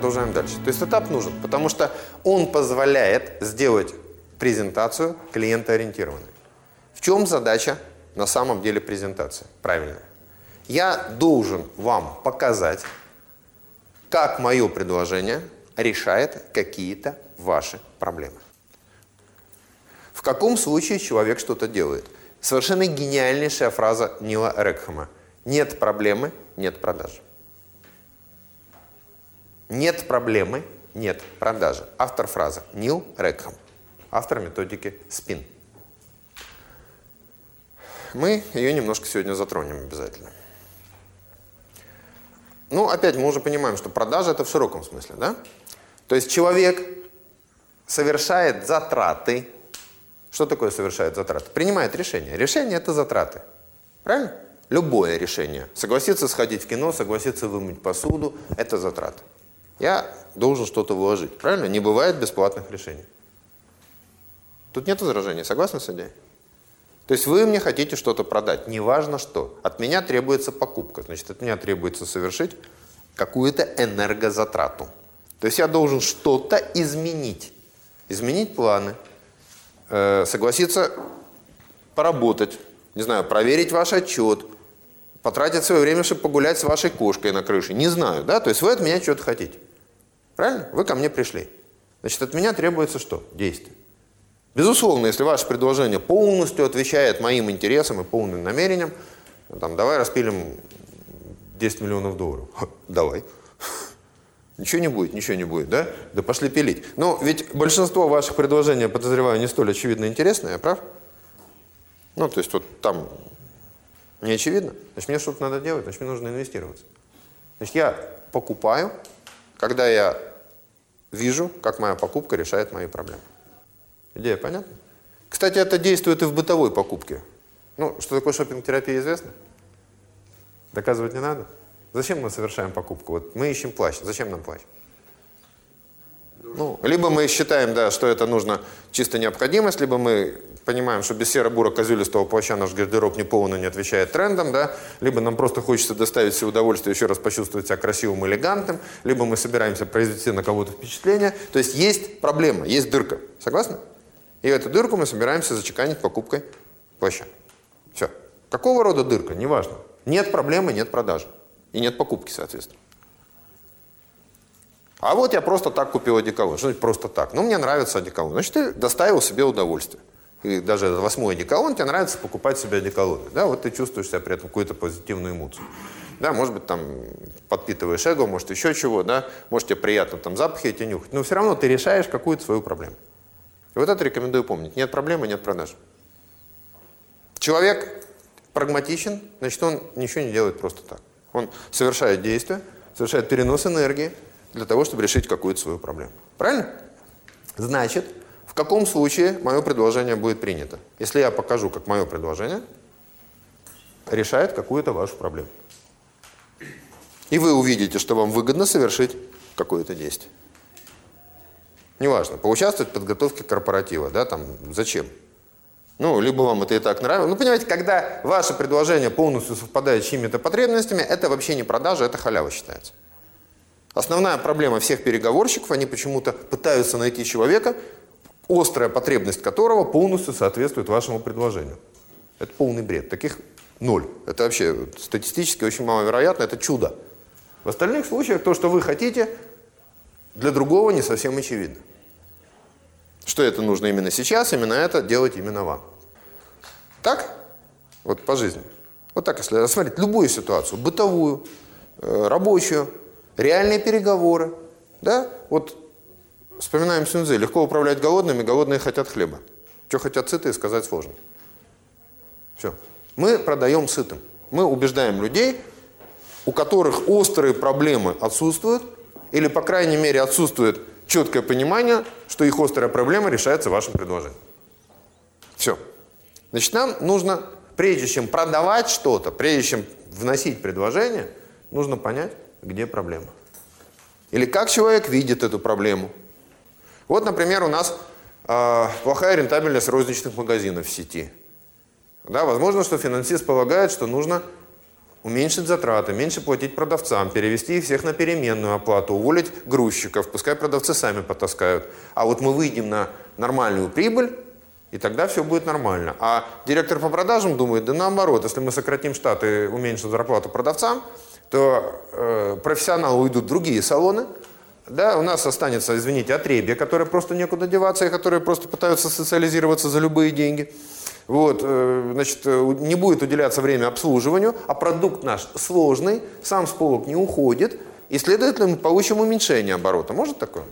продолжаем дальше. То есть этап нужен, потому что он позволяет сделать презентацию клиентоориентированной. В чем задача на самом деле презентации? Правильно. Я должен вам показать, как мое предложение решает какие-то ваши проблемы. В каком случае человек что-то делает? Совершенно гениальнейшая фраза Нила Рекхема. Нет проблемы, нет продажи. Нет проблемы, нет продажи. Автор фразы Нил Рекхем. Автор методики СПИН. Мы ее немножко сегодня затронем обязательно. Ну, опять мы уже понимаем, что продажа это в широком смысле, да? То есть человек совершает затраты. Что такое совершает затраты? Принимает решение. Решение это затраты. Правильно? Любое решение. Согласиться сходить в кино, согласиться вымыть посуду – это затраты. Я должен что-то вложить. Правильно? Не бывает бесплатных решений. Тут нет возражений. Согласны с идеей? То есть вы мне хотите что-то продать, неважно что. От меня требуется покупка, значит, от меня требуется совершить какую-то энергозатрату. То есть я должен что-то изменить. Изменить планы, э, согласиться поработать, не знаю, проверить ваш отчет, потратить свое время, чтобы погулять с вашей кошкой на крыше. Не знаю, да? То есть вы от меня что-то хотите. Правильно? Вы ко мне пришли. Значит, от меня требуется что? Действие. Безусловно, если ваше предложение полностью отвечает моим интересам и полным намерениям, там, давай распилим 10 миллионов долларов. Ха, давай. Ничего не будет, ничего не будет, да? Да пошли пилить. Но ведь большинство ваших предложений, подозреваю, не столь очевидно интересное, прав? Ну, то есть вот там не очевидно. Значит, мне что-то надо делать, значит, мне нужно инвестироваться. Значит, я покупаю, когда я вижу, как моя покупка решает мои проблемы. Идея понятна? Кстати, это действует и в бытовой покупке. Ну, что такое шопинг-терапия, известно? Доказывать не надо? Зачем мы совершаем покупку? Вот мы ищем плащ. Зачем нам плащ? Ну, либо мы считаем, да, что это нужно чисто необходимость, либо мы понимаем, что без серо-буро-козюлистого плаща наш гардероб не полный, не отвечает трендам, да, либо нам просто хочется доставить себе удовольствие, еще раз почувствовать себя красивым, элегантным, либо мы собираемся произвести на кого-то впечатление. То есть есть проблема, есть дырка. Согласны? И эту дырку мы собираемся зачеканить покупкой плаща. Все. Какого рода дырка? Неважно. Нет проблемы, нет продажи. И нет покупки, соответственно. А вот я просто так купил одеколон. Что значит просто так? Ну, мне нравится одеколон. Значит, ты доставил себе удовольствие. И даже восьмой одеколон, тебе нравится покупать себе одеколоны. Да, вот ты чувствуешь себя при этом какую-то позитивную эмоцию. Да, может быть, там подпитываешь эго, может, еще чего, да, может, тебе приятно там запахи эти нюхать. Но все равно ты решаешь какую-то свою проблему. И вот это рекомендую помнить. Нет проблемы, нет продаж. Человек прагматичен, значит, он ничего не делает просто так. Он совершает действия, совершает перенос энергии для того, чтобы решить какую-то свою проблему. Правильно? Значит, в каком случае мое предложение будет принято? Если я покажу, как мое предложение решает какую-то вашу проблему. И вы увидите, что вам выгодно совершить какое-то действие. Неважно, поучаствовать в подготовке корпоратива, да, там, зачем? Ну, либо вам это и так нравится. Ну, понимаете, когда ваше предложение полностью совпадает с чьими-то потребностями, это вообще не продажа, это халява считается. Основная проблема всех переговорщиков, они почему-то пытаются найти человека, острая потребность которого полностью соответствует вашему предложению. Это полный бред. Таких ноль. Это вообще статистически очень маловероятно, это чудо. В остальных случаях то, что вы хотите, для другого не совсем очевидно. Что это нужно именно сейчас, именно это делать именно вам. Так? Вот по жизни. Вот так, если рассмотреть любую ситуацию, бытовую, э, рабочую, реальные переговоры, да, вот вспоминаем Сюнзы, легко управлять голодными, голодные хотят хлеба. Что хотят сытые, сказать сложно. Все. Мы продаем сытым. Мы убеждаем людей, у которых острые проблемы отсутствуют, или, по крайней мере, отсутствует четкое понимание, что их острая проблема решается вашим предложением. Все. Значит, нам нужно, прежде чем продавать что-то, прежде чем вносить предложение, нужно понять, где проблема. Или как человек видит эту проблему. Вот, например, у нас э, плохая рентабельность розничных магазинов в сети. Да, возможно, что финансист полагает, что нужно уменьшить затраты, меньше платить продавцам, перевести их всех на переменную оплату, уволить грузчиков, пускай продавцы сами потаскают. А вот мы выйдем на нормальную прибыль, и тогда все будет нормально. А директор по продажам думает, да наоборот, если мы сократим штаты уменьшим зарплату продавцам, то э, профессионалы уйдут в другие салоны, да, у нас останется, извините, отребье, которое просто некуда деваться, и которые просто пытаются социализироваться за любые деньги. Вот, э, значит, э, не будет уделяться время обслуживанию, а продукт наш сложный, сам с полок не уходит, и, следовательно, мы получим уменьшение оборота. Может такое?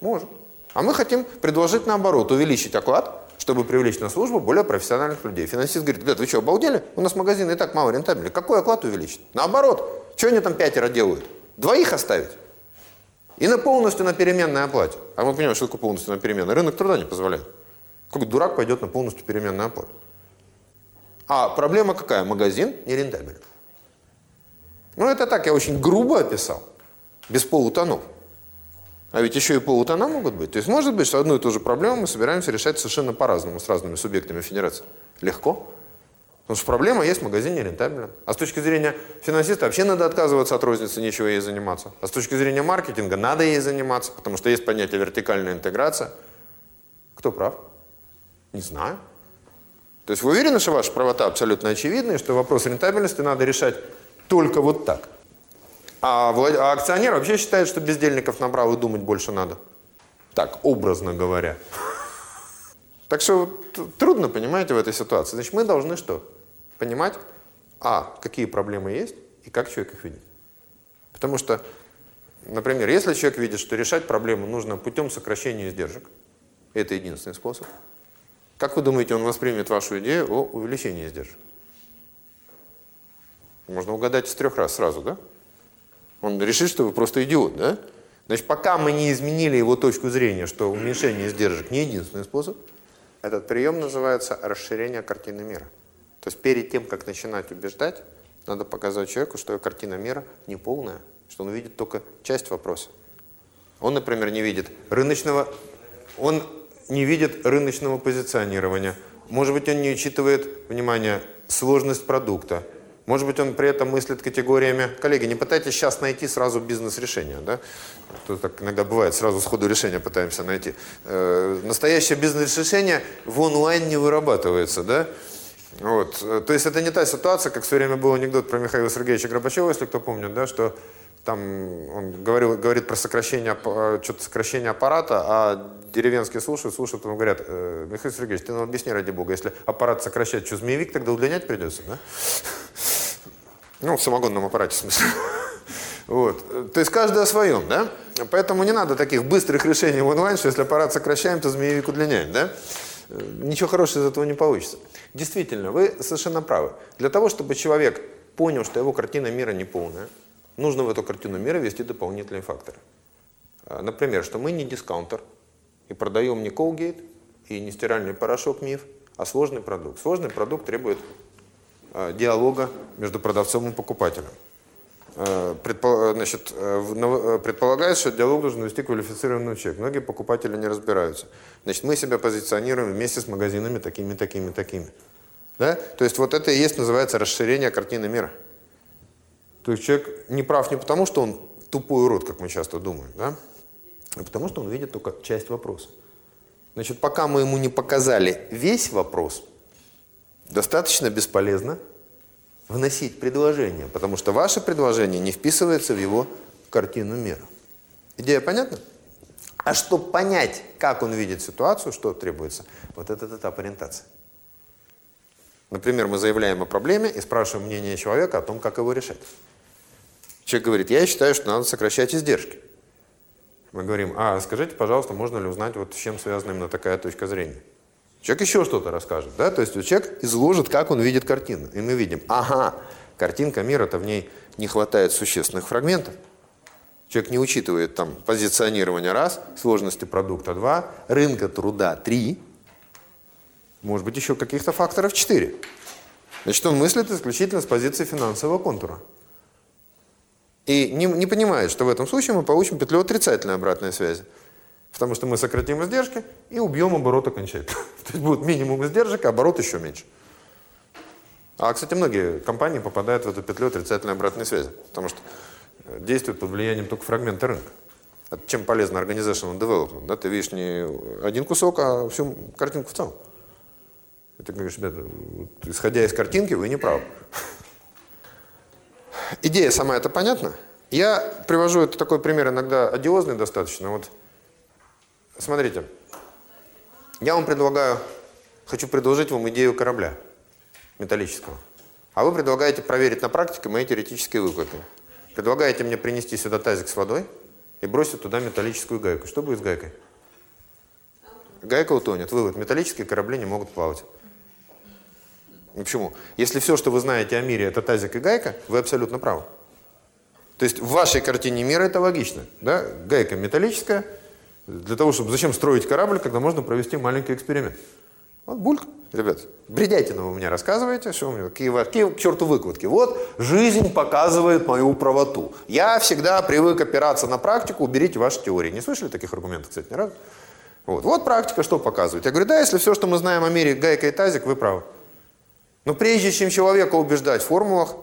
Может. А мы хотим предложить наоборот, увеличить оклад, чтобы привлечь на службу более профессиональных людей. Финансист говорит, ребят, вы что, обалдели? У нас магазин и так мало рентабельный. Какой оклад увеличить? Наоборот. Что они там пятеро делают? Двоих оставить? И на полностью на переменной оплате. А мы понимаем, что такое полностью на переменной. Рынок труда не позволяет. Какой дурак пойдет на полностью переменную оплату? А проблема какая? Магазин не рентабелен. Ну, это так, я очень грубо описал, без полутонов. А ведь еще и полутона могут быть. То есть может быть, что одну и ту же проблему мы собираемся решать совершенно по-разному с разными субъектами федерации. Легко. Потому что проблема есть, магазин не рентабелен. А с точки зрения финансиста вообще надо отказываться от розницы, нечего ей заниматься. А с точки зрения маркетинга надо ей заниматься, потому что есть понятие вертикальная интеграция. Кто прав? Не знаю. То есть вы уверены, что ваша правота абсолютно очевидна, и что вопрос рентабельности надо решать только вот так? А, влад... а акционер вообще считает, что бездельников направо думать больше надо. Так, образно говоря. Так что трудно, понимаете, в этой ситуации. Значит, мы должны что? Понимать, а, какие проблемы есть, и как человек их видит. Потому что, например, если человек видит, что решать проблему нужно путем сокращения издержек, это единственный способ, как вы думаете, он воспримет вашу идею о увеличении издержек? Можно угадать с трех раз сразу, да? Он решит, что вы просто идиот, да? Значит, пока мы не изменили его точку зрения, что уменьшение издержек не единственный способ, этот прием называется расширение картины мира. То есть перед тем, как начинать убеждать, надо показать человеку, что картина мира не полная, что он видит только часть вопроса. Он, например, не видит рыночного, он не видит рыночного позиционирования. Может быть, он не учитывает, внимание, сложность продукта. Может быть, он при этом мыслит категориями. Коллеги, не пытайтесь сейчас найти сразу бизнес-решение. Да? То так иногда бывает, сразу сходу решение пытаемся найти. Э, настоящее бизнес-решение в онлайн не вырабатывается. Да? Вот. То есть это не та ситуация, как все время был анекдот про Михаила Сергеевича Горбачева, если кто помнит, да, что там он говорил, говорит про сокращение, что-то сокращение аппарата, а деревенские слушают, слушают, ему говорят, э, Михаил Сергеевич, ты нам объясни, ради бога, если аппарат сокращать, что, змеевик тогда удлинять придется, да? Ну, в самогонном аппарате, в смысле. Вот. То есть каждый о своем, да? Поэтому не надо таких быстрых решений в онлайн, что если аппарат сокращаем, то змеевик удлиняем, да? Э, ничего хорошего из этого не получится. Действительно, вы совершенно правы. Для того, чтобы человек понял, что его картина мира неполная, нужно в эту картину мира ввести дополнительные факторы. А, например, что мы не дискаунтер и продаем не Colgate и не стиральный порошок МИФ, а сложный продукт. Сложный продукт требует э, диалога между продавцом и покупателем. Э, предпол, значит, э, предполагается, что диалог должен вести квалифицированный человек. Многие покупатели не разбираются. Значит, мы себя позиционируем вместе с магазинами такими, такими, такими. Да? То есть вот это и есть, называется, расширение картины мира. То есть человек не прав не потому, что он тупой урод, как мы часто думаем, да? а потому что он видит только часть вопроса. Значит, пока мы ему не показали весь вопрос, достаточно бесполезно вносить предложение, потому что ваше предложение не вписывается в его картину мира. Идея понятна? А чтобы понять, как он видит ситуацию, что требуется, вот этот этап ориентации. Например, мы заявляем о проблеме и спрашиваем мнение человека о том, как его решать. Человек говорит, я считаю, что надо сокращать издержки. Мы говорим, а скажите, пожалуйста, можно ли узнать, вот с чем связана именно такая точка зрения? Человек еще что-то расскажет, да, то есть человек изложит, как он видит картину. И мы видим, ага, картинка мира-то в ней не хватает существенных фрагментов. Человек не учитывает там позиционирование раз, сложности продукта два, рынка труда три, может быть еще каких-то факторов четыре. Значит, он мыслит исключительно с позиции финансового контура. И не, не понимает, что в этом случае мы получим петлю отрицательной обратной связи. Потому что мы сократим издержки и убьем оборот окончательно. То есть будет минимум издержек, а оборот еще меньше. А, кстати, многие компании попадают в эту петлю отрицательной обратной связи, потому что э, действуют под влиянием только фрагмента рынка. Это чем полезно organizational development? Да? Ты видишь не один кусок, а всю картинку в целом. И ты говоришь, ребята, исходя из картинки, вы не правы. Идея сама это понятна? Я привожу это такой пример, иногда одиозный достаточно. Вот, смотрите, я вам предлагаю, хочу предложить вам идею корабля металлического. А вы предлагаете проверить на практике мои теоретические выкладки. Предлагаете мне принести сюда тазик с водой и бросить туда металлическую гайку. Что будет с гайкой? Гайка утонет. Вывод. Металлические корабли не могут плавать. Почему? Если все, что вы знаете о мире, это тазик и гайка, вы абсолютно правы. То есть в вашей картине мира это логично. Да? Гайка металлическая. Для того, чтобы... Зачем строить корабль, когда можно провести маленький эксперимент? Вот бульк. Ребят, бредятина вы мне рассказываете, что у меня, какие, какие к черту выкладки. Вот, жизнь показывает мою правоту. Я всегда привык опираться на практику, уберите ваши теории. Не слышали таких аргументов, кстати, ни разу? Вот, вот практика что показывает. Я говорю, да, если все, что мы знаем о мире, гайка и тазик, вы правы. Но прежде чем человека убеждать в формулах,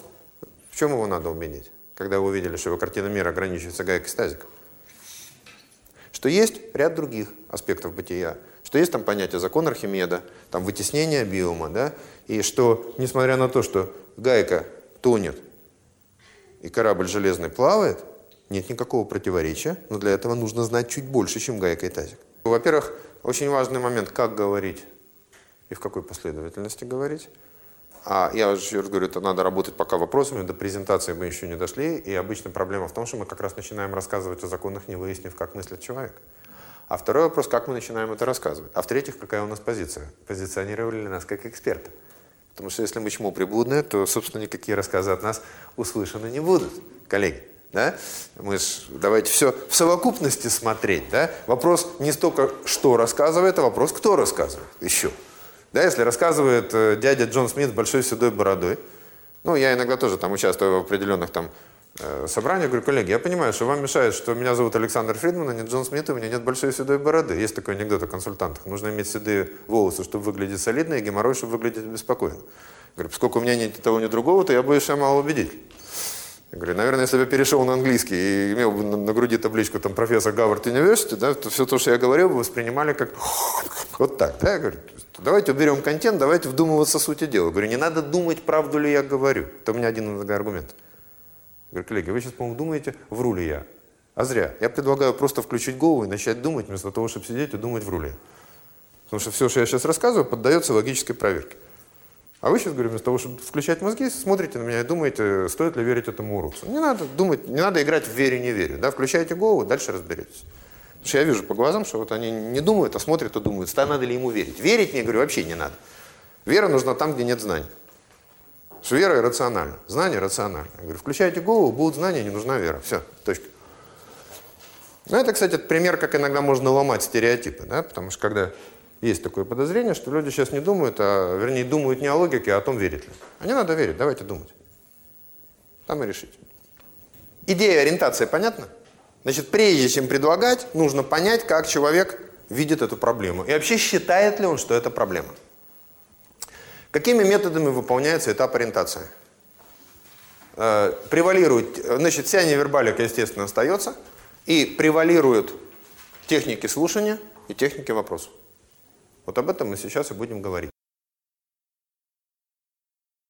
в чем его надо убедить? Когда вы увидели, что его картина мира ограничивается гайкой и тазиком. Что есть ряд других аспектов бытия что есть там понятие закон Архимеда, там вытеснение биома, да, и что, несмотря на то, что гайка тонет и корабль железный плавает, нет никакого противоречия, но для этого нужно знать чуть больше, чем гайка и тазик. Во-первых, очень важный момент, как говорить и в какой последовательности говорить. А я еще раз говорю, это надо работать пока вопросами, до презентации мы еще не дошли, и обычно проблема в том, что мы как раз начинаем рассказывать о законах, не выяснив, как мыслит человек. А второй вопрос, как мы начинаем это рассказывать. А в-третьих, какая у нас позиция? Позиционировали ли нас как эксперта? Потому что если мы чему приблудные, то, собственно, никакие рассказы от нас услышаны не будут, коллеги. Да? Мы ж, давайте все в совокупности смотреть. Да? Вопрос не столько, что рассказывает, а вопрос, кто рассказывает еще. Да, если рассказывает э, дядя Джон Смит с большой седой бородой, ну, я иногда тоже там участвую в определенных там Э, собрание, говорю, коллеги, я понимаю, что вам мешает, что меня зовут Александр Фридман, а не Джон Смит, и у меня нет большой седой бороды. Есть такой анекдот о консультантах. Нужно иметь седые волосы, чтобы выглядеть солидно, и геморрой, чтобы выглядеть беспокойно. Говорю, поскольку у меня нет того, ни другого, то я боюсь, что я мало убедитель. Говорю, наверное, если бы я перешел на английский и имел бы на, груди табличку там профессор Гарвард Университи, да, то все то, что я говорил, бы воспринимали как вот так. Да? Я говорю, давайте уберем контент, давайте вдумываться в сути дела. Я говорю, не надо думать, правду ли я говорю. Это у меня один аргумент. Говорю, коллеги, вы сейчас, по-моему, думаете, вру ли я? А зря. Я предлагаю просто включить голову и начать думать, вместо того, чтобы сидеть и думать, вру ли я. Потому что все, что я сейчас рассказываю, поддается логической проверке. А вы сейчас, говорю, вместо того, чтобы включать мозги, смотрите на меня и думаете, стоит ли верить этому уродцу. Не надо думать, не надо играть в верю, не верю. Да? Включайте голову, дальше разберетесь. Потому что я вижу по глазам, что вот они не думают, а смотрят и думают, надо ли ему верить. Верить мне, говорю, вообще не надо. Вера нужна там, где нет знаний. Что вера иррациональна, знание рационально. Я говорю, включайте голову, будут знания, не нужна вера. Все, точка. Ну, это, кстати, пример, как иногда можно ломать стереотипы, да, потому что когда есть такое подозрение, что люди сейчас не думают, а, вернее, думают не о логике, а о том, верить ли. А не надо верить, давайте думать. Там и решить. Идея ориентации понятна? Значит, прежде чем предлагать, нужно понять, как человек видит эту проблему. И вообще считает ли он, что это проблема. Какими методами выполняется этап ориентации? Э, превалирует, значит, вся невербалика, естественно, остается, и превалируют техники слушания и техники вопроса. Вот об этом мы сейчас и будем говорить.